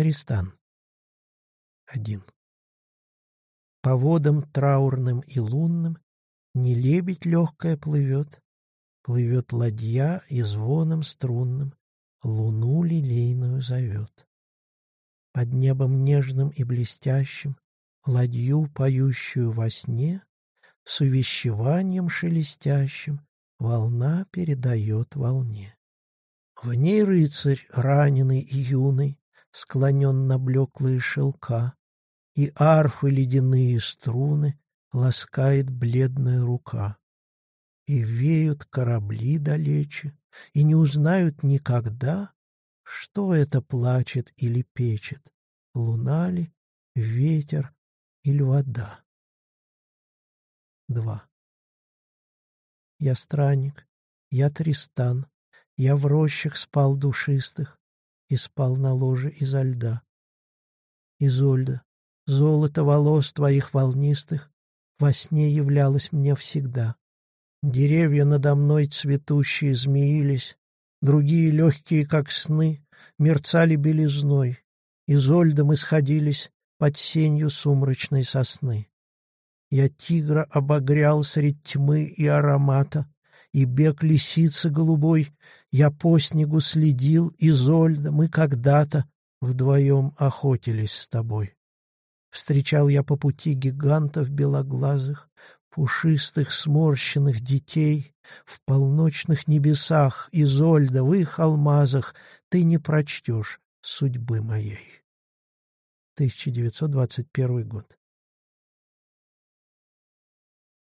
Тристан. Один. По водам траурным и лунным Не лебедь легкая плывет, Плывет ладья и звоном струнным Луну лилейную зовет. Под небом нежным и блестящим Ладью, поющую во сне, С увещеванием шелестящим Волна передает волне. В ней рыцарь, раненый и юный, Склонен на блеклые шелка, И арфы ледяные струны Ласкает бледная рука. И веют корабли далече, И не узнают никогда, Что это плачет или печет, Луна ли, ветер или вода. 2. Я странник, я Тристан, я в рощах спал душистых и спал на ложе изо льда. Изольда, золото волос твоих волнистых во сне являлось мне всегда. Деревья надо мной цветущие змеились, другие легкие, как сны, мерцали белизной, изольдом исходились под сенью сумрачной сосны. Я тигра обогрял средь тьмы и аромата, и бег лисицы голубой, я по снегу следил, Изольда, мы когда-то вдвоем охотились с тобой. Встречал я по пути гигантов белоглазых, пушистых сморщенных детей, в полночных небесах, Изольда, в их алмазах ты не прочтешь судьбы моей. 1921 год.